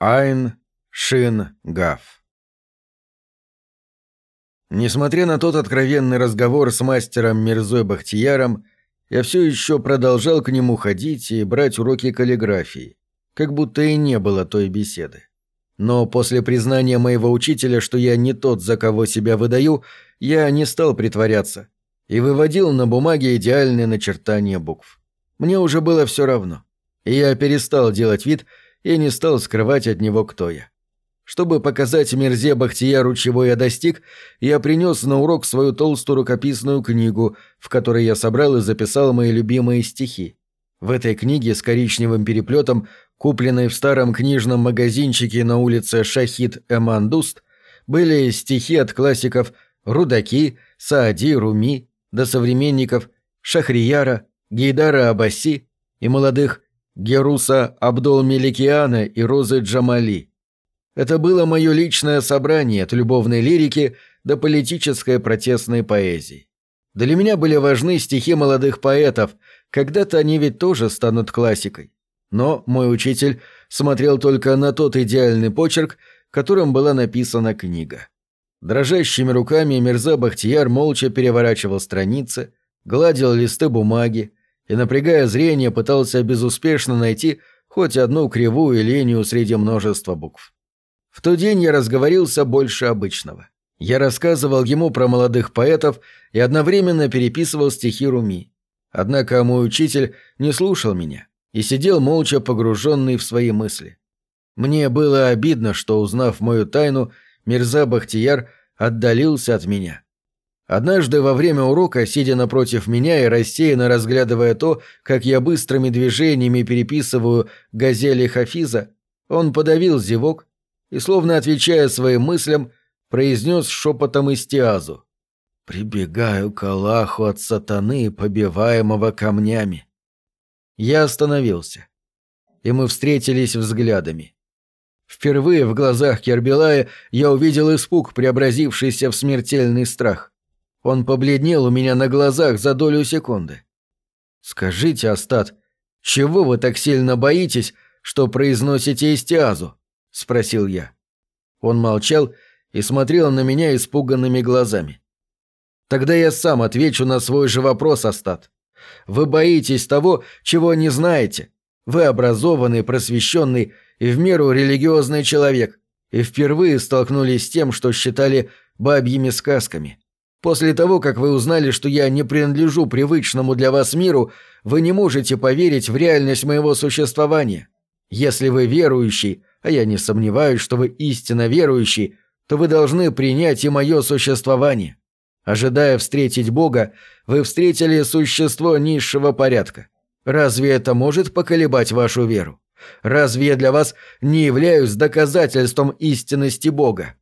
Айн Шин Гаф Несмотря на тот откровенный разговор с мастером Мирзой Бахтияром, я все еще продолжал к нему ходить и брать уроки каллиграфии, как будто и не было той беседы. Но после признания моего учителя, что я не тот, за кого себя выдаю, я не стал притворяться и выводил на бумаге идеальные начертания букв. Мне уже было все равно, и я перестал делать вид, и не стал скрывать от него, кто я. Чтобы показать Мирзе Бахтияру, чего я достиг, я принес на урок свою толстую рукописную книгу, в которой я собрал и записал мои любимые стихи. В этой книге с коричневым переплетом, купленной в старом книжном магазинчике на улице Шахид Эмандуст, были стихи от классиков Рудаки, Саади, Руми, до современников Шахрияра, Гейдара Абаси и молодых Геруса Абдол-Меликиана и Розы Джамали. Это было мое личное собрание от любовной лирики до политической протестной поэзии. Для меня были важны стихи молодых поэтов, когда-то они ведь тоже станут классикой. Но мой учитель смотрел только на тот идеальный почерк, которым была написана книга. Дрожащими руками Мирза Бахтияр молча переворачивал страницы, гладил листы бумаги, и, напрягая зрение, пытался безуспешно найти хоть одну кривую линию среди множества букв. В тот день я разговорился больше обычного. Я рассказывал ему про молодых поэтов и одновременно переписывал стихи Руми. Однако мой учитель не слушал меня и сидел молча погруженный в свои мысли. Мне было обидно, что, узнав мою тайну, Мирза Бахтияр отдалился от меня. Однажды во время урока, сидя напротив меня и рассеянно разглядывая то, как я быстрыми движениями переписываю «Газели Хафиза», он подавил зевок и, словно отвечая своим мыслям, произнес шепотом истиазу. «Прибегаю к Аллаху от сатаны, побиваемого камнями». Я остановился, и мы встретились взглядами. Впервые в глазах Кербилая я увидел испуг, преобразившийся в смертельный страх. Он побледнел у меня на глазах за долю секунды. «Скажите, Астат, чего вы так сильно боитесь, что произносите истиазу?» — спросил я. Он молчал и смотрел на меня испуганными глазами. «Тогда я сам отвечу на свой же вопрос, Астат. Вы боитесь того, чего не знаете. Вы образованный, просвещенный и в меру религиозный человек, и впервые столкнулись с тем, что считали бабьими сказками. После того, как вы узнали, что я не принадлежу привычному для вас миру, вы не можете поверить в реальность моего существования. Если вы верующий, а я не сомневаюсь, что вы истинно верующий, то вы должны принять и мое существование. Ожидая встретить Бога, вы встретили существо низшего порядка. Разве это может поколебать вашу веру? Разве я для вас не являюсь доказательством истинности Бога?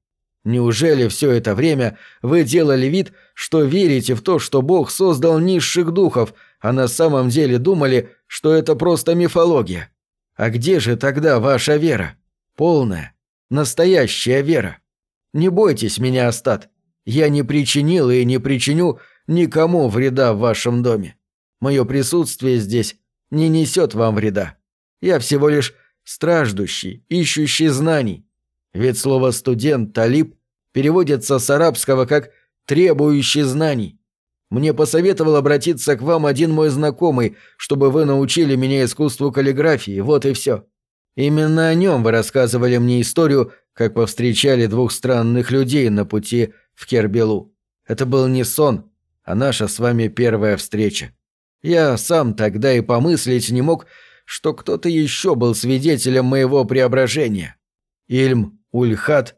Неужели все это время вы делали вид, что верите в то, что Бог создал низших духов, а на самом деле думали, что это просто мифология? А где же тогда ваша вера? Полная, настоящая вера. Не бойтесь меня, Астат. Я не причинил и не причиню никому вреда в вашем доме. Мое присутствие здесь не несет вам вреда. Я всего лишь страждущий, ищущий знаний. Ведь слово «студент» талиб переводится с арабского как «требующий знаний». Мне посоветовал обратиться к вам один мой знакомый, чтобы вы научили меня искусству каллиграфии, вот и все. Именно о нем вы рассказывали мне историю, как повстречали двух странных людей на пути в Кербелу. Это был не сон, а наша с вами первая встреча. Я сам тогда и помыслить не мог, что кто-то еще был свидетелем моего преображения. Ильм Ульхат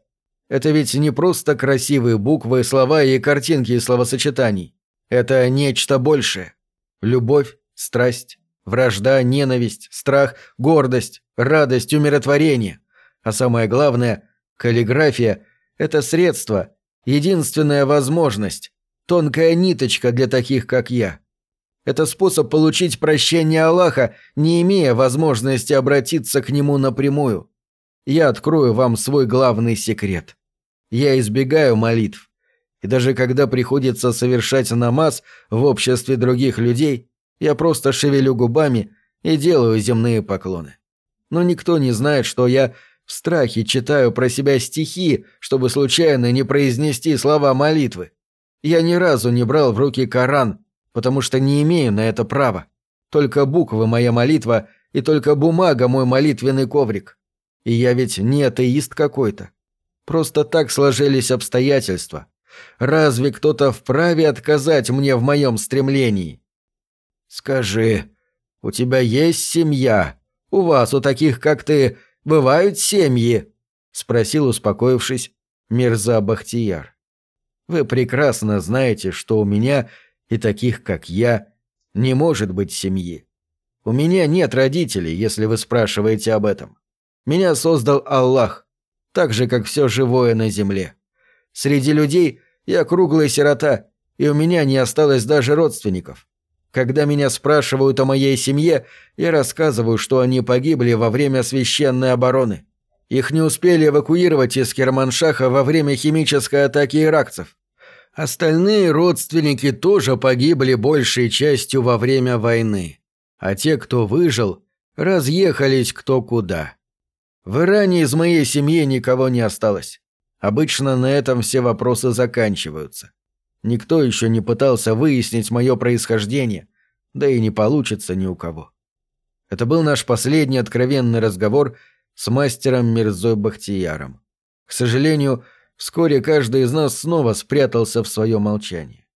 это ведь не просто красивые буквы, слова и картинки из словосочетаний. Это нечто большее. Любовь, страсть, вражда, ненависть, страх, гордость, радость, умиротворение. А самое главное, каллиграфия – это средство, единственная возможность, тонкая ниточка для таких, как я. Это способ получить прощение Аллаха, не имея возможности обратиться к нему напрямую. Я открою вам свой главный секрет. Я избегаю молитв. И даже когда приходится совершать намаз в обществе других людей, я просто шевелю губами и делаю земные поклоны. Но никто не знает, что я В страхе читаю про себя стихи, чтобы случайно не произнести слова молитвы. Я ни разу не брал в руки Коран, потому что не имею на это права. Только буквы моя молитва и только бумага мой молитвенный коврик. И я ведь не атеист какой-то. Просто так сложились обстоятельства. Разве кто-то вправе отказать мне в моем стремлении? Скажи, у тебя есть семья? У вас, у таких, как ты, бывают семьи?» — спросил, успокоившись, Мирза Бахтияр. «Вы прекрасно знаете, что у меня и таких, как я, не может быть семьи. У меня нет родителей, если вы спрашиваете об этом. Меня создал Аллах, так же, как все живое на земле. Среди людей я круглая сирота, и у меня не осталось даже родственников. Когда меня спрашивают о моей семье, я рассказываю, что они погибли во время священной обороны. Их не успели эвакуировать из Керманшаха во время химической атаки иракцев. Остальные родственники тоже погибли большей частью во время войны. А те, кто выжил, разъехались кто куда. В Иране из моей семьи никого не осталось. Обычно на этом все вопросы заканчиваются. Никто еще не пытался выяснить мое происхождение, да и не получится ни у кого. Это был наш последний откровенный разговор с мастером Мирзой Бахтияром. К сожалению, вскоре каждый из нас снова спрятался в свое молчание.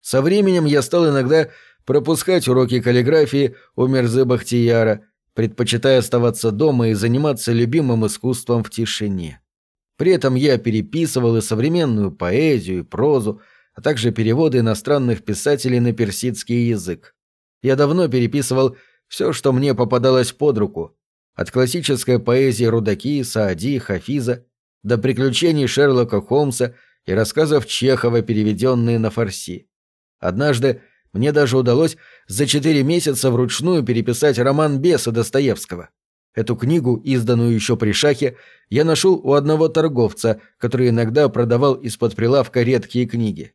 Со временем я стал иногда пропускать уроки каллиграфии у Мирзы Бахтияра, предпочитая оставаться дома и заниматься любимым искусством в тишине. При этом я переписывал и современную поэзию, и прозу, а также переводы иностранных писателей на персидский язык. Я давно переписывал все, что мне попадалось под руку, от классической поэзии Рудаки, Саади, Хафиза до приключений Шерлока Холмса и рассказов Чехова, переведенные на фарси. Однажды мне даже удалось за четыре месяца вручную переписать роман «Беса» Достоевского. Эту книгу, изданную еще при шахе, я нашел у одного торговца, который иногда продавал из-под прилавка редкие книги.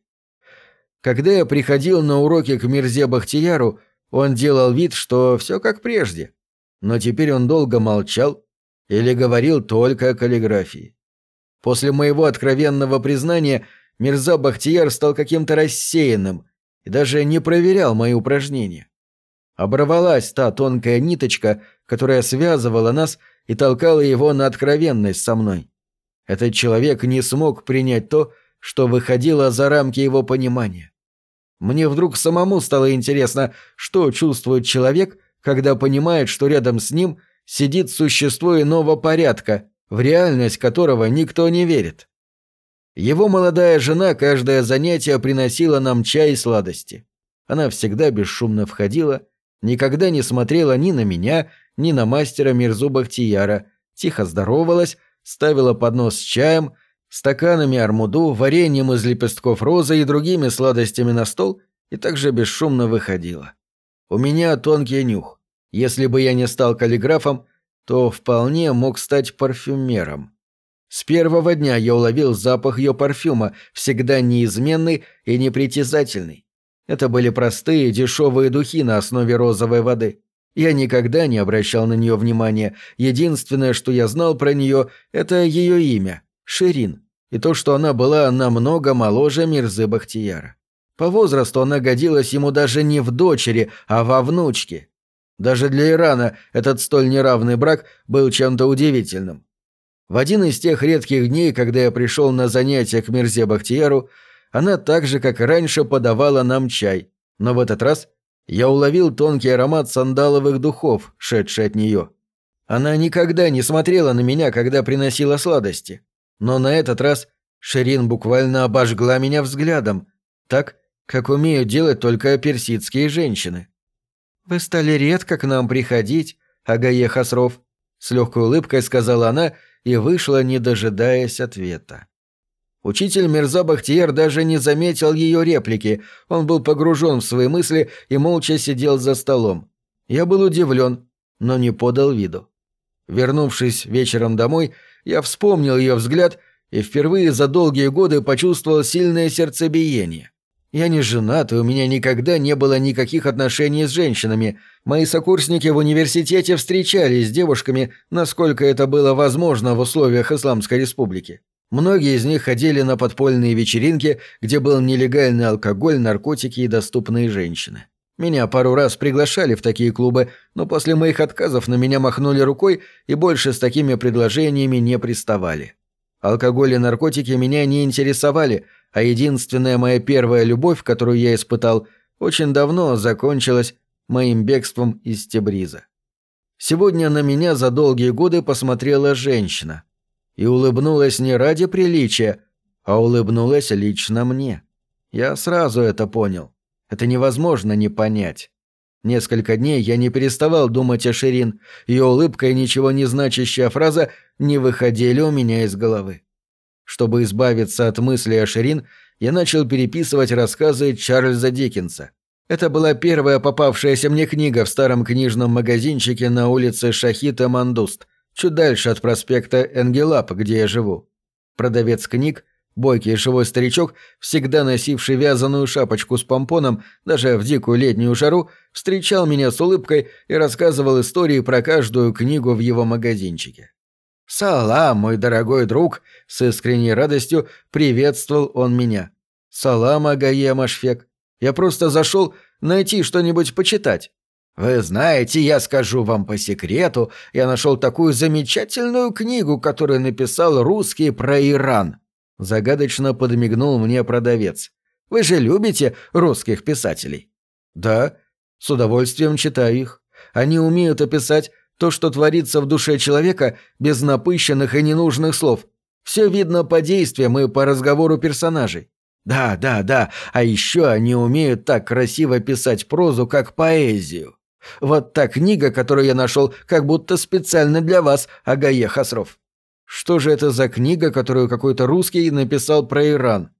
Когда я приходил на уроки к Мирзе Бахтияру, он делал вид, что все как прежде. Но теперь он долго молчал или говорил только о каллиграфии. После моего откровенного признания Мирза Бахтияр стал каким-то рассеянным даже не проверял мои упражнения. Оборвалась та тонкая ниточка, которая связывала нас и толкала его на откровенность со мной. Этот человек не смог принять то, что выходило за рамки его понимания. Мне вдруг самому стало интересно, что чувствует человек, когда понимает, что рядом с ним сидит существо иного порядка, в реальность которого никто не верит. Его молодая жена каждое занятие приносила нам чай и сладости. Она всегда бесшумно входила, никогда не смотрела ни на меня, ни на мастера Мирзу Бахтияра, тихо здоровалась, ставила поднос с чаем, стаканами армуду, вареньем из лепестков розы и другими сладостями на стол и также бесшумно выходила. У меня тонкий нюх. Если бы я не стал каллиграфом, то вполне мог стать парфюмером. С первого дня я уловил запах ее парфюма, всегда неизменный и непритязательный. Это были простые, дешевые духи на основе розовой воды. Я никогда не обращал на нее внимания. Единственное, что я знал про нее, это ее имя. Ширин, и то, что она была намного моложе Мирзы Бахтияра. По возрасту она годилась ему даже не в дочери, а во внучке. Даже для Ирана этот столь неравный брак был чем-то удивительным. В один из тех редких дней, когда я пришел на занятия к Мирзе Бахтияру, она так же, как и раньше, подавала нам чай, но в этот раз я уловил тонкий аромат сандаловых духов, шедший от нее. Она никогда не смотрела на меня, когда приносила сладости. Но на этот раз Ширин буквально обожгла меня взглядом, так, как умеют делать только персидские женщины. «Вы стали редко к нам приходить, Агае Хасров», — с легкой улыбкой сказала она и вышла, не дожидаясь ответа. Учитель Мирза Бахтияр даже не заметил ее реплики, он был погружен в свои мысли и молча сидел за столом. Я был удивлен, но не подал виду. Вернувшись вечером домой, я вспомнил ее взгляд и впервые за долгие годы почувствовал сильное сердцебиение. Я не женат, и у меня никогда не было никаких отношений с женщинами. Мои сокурсники в университете встречались с девушками, насколько это было возможно в условиях Исламской Республики. Многие из них ходили на подпольные вечеринки, где был нелегальный алкоголь, наркотики и доступные женщины. Меня пару раз приглашали в такие клубы, но после моих отказов на меня махнули рукой и больше с такими предложениями не приставали. Алкоголь и наркотики меня не интересовали – а единственная моя первая любовь, которую я испытал, очень давно закончилась моим бегством из Тебриза. Сегодня на меня за долгие годы посмотрела женщина и улыбнулась не ради приличия, а улыбнулась лично мне. Я сразу это понял. Это невозможно не понять. Несколько дней я не переставал думать о Ширин, ее улыбка и ничего не значащая фраза не выходили у меня из головы. Чтобы избавиться от мысли о Ширин, я начал переписывать рассказы Чарльза Диккенса. Это была первая попавшаяся мне книга в старом книжном магазинчике на улице Шахита Мандуст, чуть дальше от проспекта Энгелап, где я живу. Продавец книг, бойкий живой старичок, всегда носивший вязаную шапочку с помпоном, даже в дикую летнюю жару, встречал меня с улыбкой и рассказывал истории про каждую книгу в его магазинчике. «Салам, мой дорогой друг!» — с искренней радостью приветствовал он меня. «Салам, Агае Машфек. Я просто зашел найти что-нибудь почитать. Вы знаете, я скажу вам по секрету, я нашел такую замечательную книгу, которую написал русский про Иран». Загадочно подмигнул мне продавец. «Вы же любите русских писателей?» «Да, с удовольствием читаю их. Они умеют описать то, что творится в душе человека, без напыщенных и ненужных слов. Все видно по действиям и по разговору персонажей. Да, да, да, а еще они умеют так красиво писать прозу, как поэзию. Вот та книга, которую я нашел, как будто специально для вас, Агае Хасров. Что же это за книга, которую какой-то русский написал про Иран?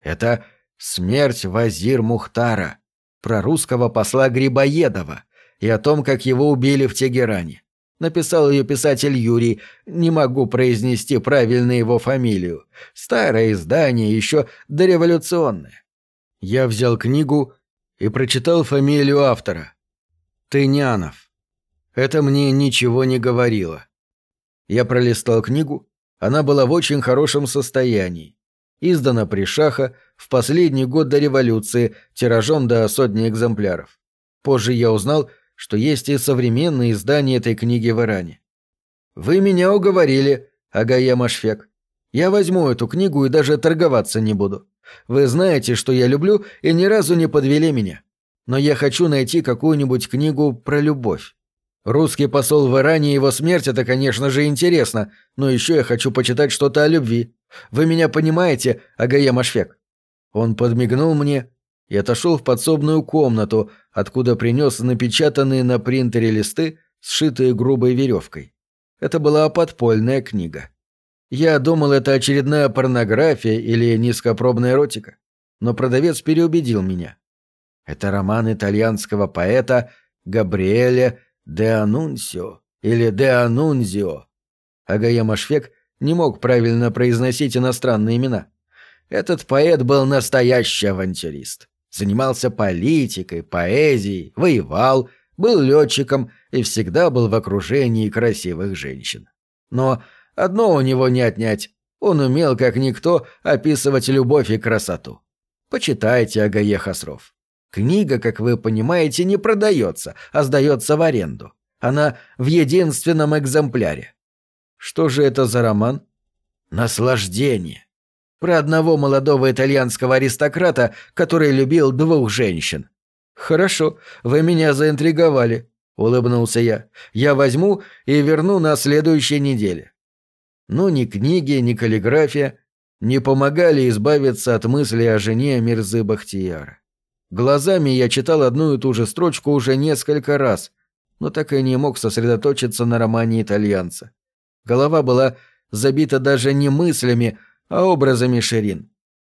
Это «Смерть Вазир Мухтара», про русского посла Грибоедова и о том, как его убили в Тегеране. Написал ее писатель Юрий, не могу произнести правильно его фамилию. Старое издание, еще дореволюционное. Я взял книгу и прочитал фамилию автора. Тынянов. Это мне ничего не говорило. Я пролистал книгу, она была в очень хорошем состоянии. Издана при Шаха в последний год до революции, тиражом до сотни экземпляров. Позже я узнал, что есть и современные издания этой книги в Иране. «Вы меня уговорили, Агая Машфек. Я возьму эту книгу и даже торговаться не буду. Вы знаете, что я люблю, и ни разу не подвели меня. Но я хочу найти какую-нибудь книгу про любовь. Русский посол в Иране и его смерть – это, конечно же, интересно, но еще я хочу почитать что-то о любви. Вы меня понимаете, Агая Машфек?» Он подмигнул мне и отошел в подсобную комнату, откуда принес напечатанные на принтере листы, сшитые грубой веревкой. Это была подпольная книга. Я думал, это очередная порнография или низкопробная эротика, но продавец переубедил меня. Это роман итальянского поэта Габриэля де Анунсио или де Анунзио. Агая Машфек не мог правильно произносить иностранные имена. Этот поэт был настоящий авантюрист занимался политикой, поэзией, воевал, был летчиком и всегда был в окружении красивых женщин. Но одно у него не отнять. Он умел, как никто, описывать любовь и красоту. Почитайте Агае Хасров. Книга, как вы понимаете, не продается, а сдается в аренду. Она в единственном экземпляре. Что же это за роман? Наслаждение. Про одного молодого итальянского аристократа, который любил двух женщин. «Хорошо, вы меня заинтриговали», — улыбнулся я. «Я возьму и верну на следующей неделе». Но ни книги, ни каллиграфия не помогали избавиться от мысли о жене Мирзы Бахтияра. Глазами я читал одну и ту же строчку уже несколько раз, но так и не мог сосредоточиться на романе итальянца. Голова была забита даже не мыслями, а образами Ширин.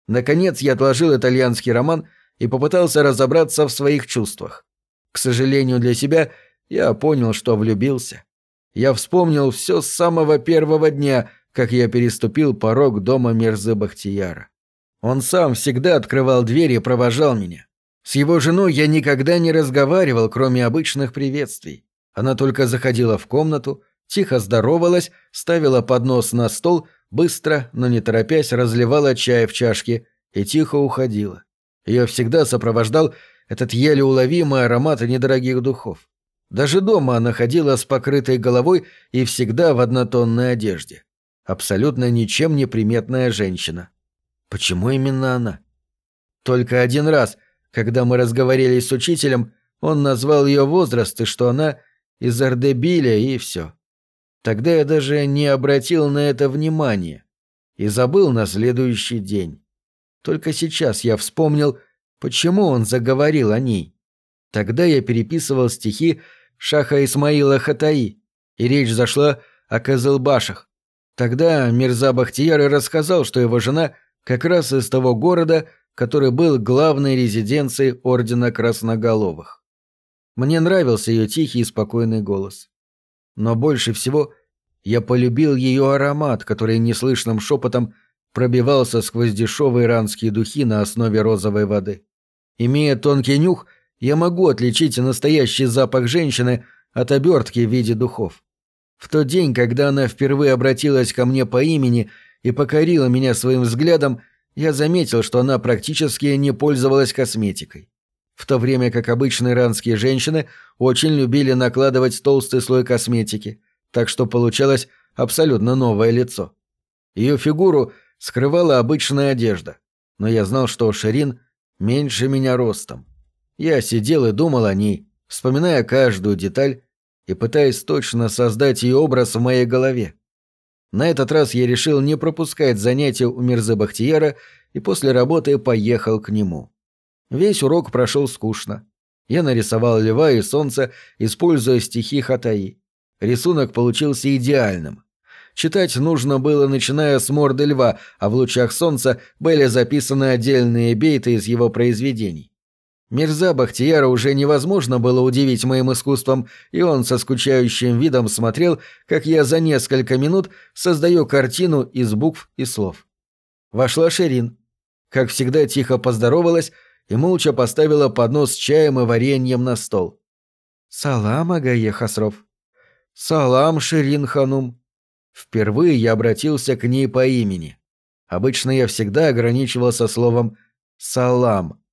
Наконец я отложил итальянский роман и попытался разобраться в своих чувствах. К сожалению для себя, я понял, что влюбился. Я вспомнил все с самого первого дня, как я переступил порог дома Мерзы Бахтияра. Он сам всегда открывал дверь и провожал меня. С его женой я никогда не разговаривал, кроме обычных приветствий. Она только заходила в комнату, тихо здоровалась, ставила поднос на стол, быстро, но не торопясь, разливала чай в чашке и тихо уходила. Ее всегда сопровождал этот еле уловимый аромат недорогих духов. Даже дома она ходила с покрытой головой и всегда в однотонной одежде. Абсолютно ничем не приметная женщина. Почему именно она? Только один раз, когда мы разговорились с учителем, он назвал ее возраст и что она из Ардебиля и все. Тогда я даже не обратил на это внимания и забыл на следующий день. Только сейчас я вспомнил, почему он заговорил о ней. Тогда я переписывал стихи Шаха Исмаила Хатаи, и речь зашла о Козылбашах. Тогда Мирза Бахтияр рассказал, что его жена как раз из того города, который был главной резиденцией Ордена Красноголовых. Мне нравился ее тихий и спокойный голос. Но больше всего я полюбил ее аромат, который неслышным шепотом пробивался сквозь дешевые иранские духи на основе розовой воды. Имея тонкий нюх, я могу отличить настоящий запах женщины от обертки в виде духов. В тот день, когда она впервые обратилась ко мне по имени и покорила меня своим взглядом, я заметил, что она практически не пользовалась косметикой. В то время как обычные иранские женщины очень любили накладывать толстый слой косметики, так что получалось абсолютно новое лицо. Ее фигуру скрывала обычная одежда, но я знал, что Ширин меньше меня ростом. Я сидел и думал о ней, вспоминая каждую деталь и пытаясь точно создать ее образ в моей голове. На этот раз я решил не пропускать занятия у Мирзы Бахтияра и после работы поехал к нему. Весь урок прошел скучно. Я нарисовал льва и солнце, используя стихи Хатаи. Рисунок получился идеальным. Читать нужно было, начиная с морды льва, а в лучах солнца были записаны отдельные бейты из его произведений. Мирза Бахтияра уже невозможно было удивить моим искусством, и он со скучающим видом смотрел, как я за несколько минут создаю картину из букв и слов. Вошла Шерин. Как всегда тихо поздоровалась и молча поставила поднос с чаем и вареньем на стол. «Салам, Агае Хасров». «Салам, Шерин Ханум». Впервые я обратился к ней по имени. Обычно я всегда ограничивался словом «салам».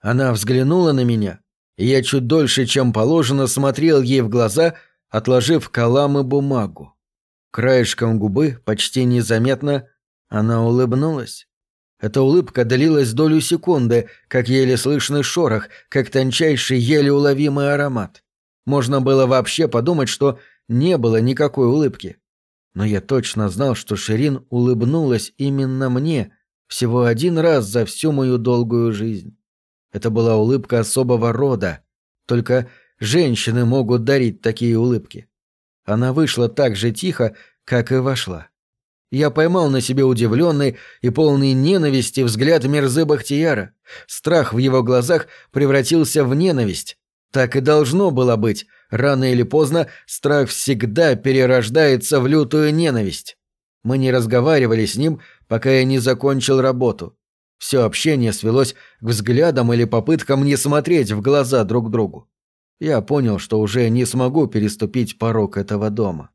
Она взглянула на меня, и я чуть дольше, чем положено, смотрел ей в глаза, отложив калам и бумагу. Краешком губы, почти незаметно, она улыбнулась. Эта улыбка длилась долю секунды, как еле слышный шорох, как тончайший, еле уловимый аромат. Можно было вообще подумать, что не было никакой улыбки. Но я точно знал, что Ширин улыбнулась именно мне всего один раз за всю мою долгую жизнь. Это была улыбка особого рода. Только женщины могут дарить такие улыбки. Она вышла так же тихо, как и вошла. Я поймал на себе удивленный и полный ненависти взгляд Мерзы Бахтияра. Страх в его глазах превратился в ненависть. Так и должно было быть. Рано или поздно страх всегда перерождается в лютую ненависть. Мы не разговаривали с ним, пока я не закончил работу. Все общение свелось к взглядам или попыткам не смотреть в глаза друг другу. Я понял, что уже не смогу переступить порог этого дома.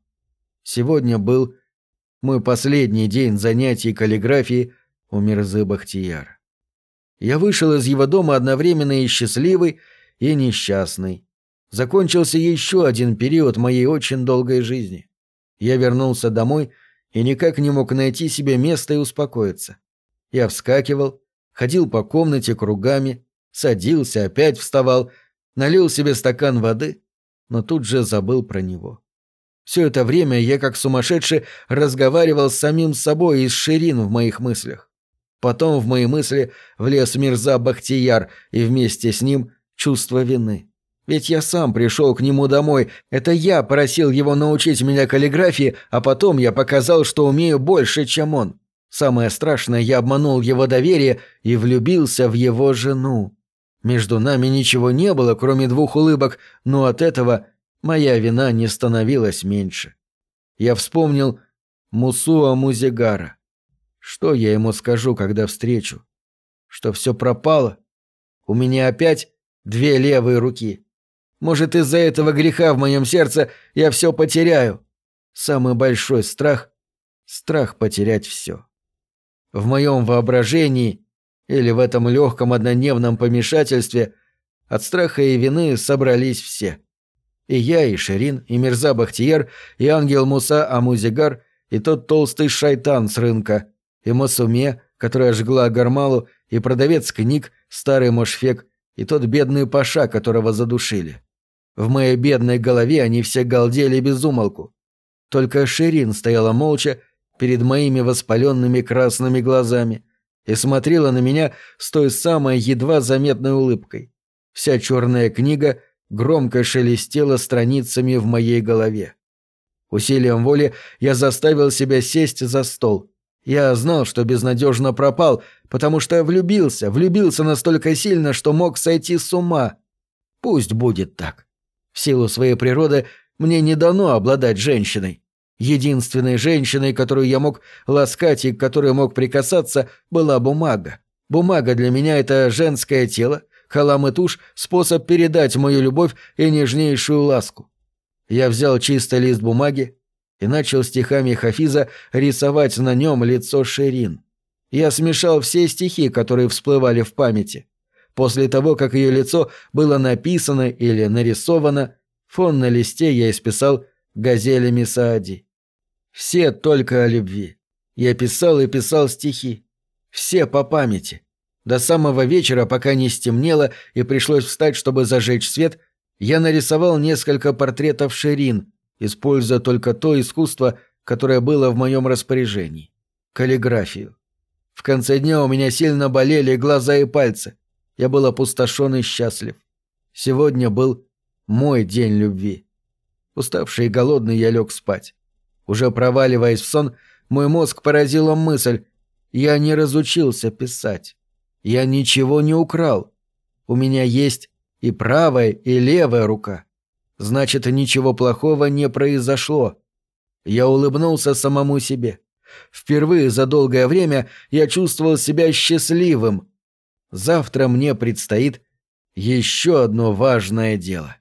Сегодня был мой последний день занятий каллиграфии у Мирзы Бахтияра. Я вышел из его дома одновременно и счастливый, и несчастный. Закончился еще один период моей очень долгой жизни. Я вернулся домой и никак не мог найти себе места и успокоиться. Я вскакивал, ходил по комнате кругами, садился, опять вставал, налил себе стакан воды, но тут же забыл про него. Все это время я, как сумасшедший, разговаривал с самим собой и с Ширин в моих мыслях. Потом в мои мысли влез Мирза Бахтияр и вместе с ним чувство вины. Ведь я сам пришел к нему домой, это я просил его научить меня каллиграфии, а потом я показал, что умею больше, чем он. Самое страшное, я обманул его доверие и влюбился в его жену. Между нами ничего не было, кроме двух улыбок, но от этого моя вина не становилась меньше. Я вспомнил Мусуа Музигара. Что я ему скажу, когда встречу? что все пропало. У меня опять две левые руки. Может, из-за этого греха в моем сердце я все потеряю. Самый большой страх — страх потерять все. В моем воображении или в этом легком однодневном помешательстве от страха и вины собрались все. И я, и Ширин, и Мирза Бахтияр, и ангел Муса Амузигар, и тот толстый шайтан с рынка, и Масуме, которая жгла Гармалу, и продавец книг, старый Мошфек, и тот бедный Паша, которого задушили. В моей бедной голове они все галдели без умолку. Только Ширин стояла молча перед моими воспаленными красными глазами и смотрела на меня с той самой едва заметной улыбкой. Вся черная книга громко шелестела страницами в моей голове. Усилием воли я заставил себя сесть за стол. Я знал, что безнадежно пропал, потому что влюбился, влюбился настолько сильно, что мог сойти с ума. Пусть будет так. В силу своей природы мне не дано обладать женщиной. Единственной женщиной, которую я мог ласкать и к которой мог прикасаться, была бумага. Бумага для меня — это женское тело, халам и тушь — способ передать мою любовь и нежнейшую ласку. Я взял чистый лист бумаги и начал стихами Хафиза рисовать на нем лицо Шерин. Я смешал все стихи, которые всплывали в памяти. После того, как ее лицо было написано или нарисовано, фон на листе я исписал газелями Саади. Все только о любви. Я писал и писал стихи. Все по памяти. До самого вечера, пока не стемнело и пришлось встать, чтобы зажечь свет, я нарисовал несколько портретов Ширин, используя только то искусство, которое было в моем распоряжении — каллиграфию. В конце дня у меня сильно болели глаза и пальцы. Я был опустошен и счастлив. Сегодня был мой день любви. Уставший и голодный я лег спать. Уже проваливаясь в сон, мой мозг поразила мысль. Я не разучился писать. Я ничего не украл. У меня есть и правая, и левая рука. Значит, ничего плохого не произошло. Я улыбнулся самому себе. Впервые за долгое время я чувствовал себя счастливым. Завтра мне предстоит еще одно важное дело.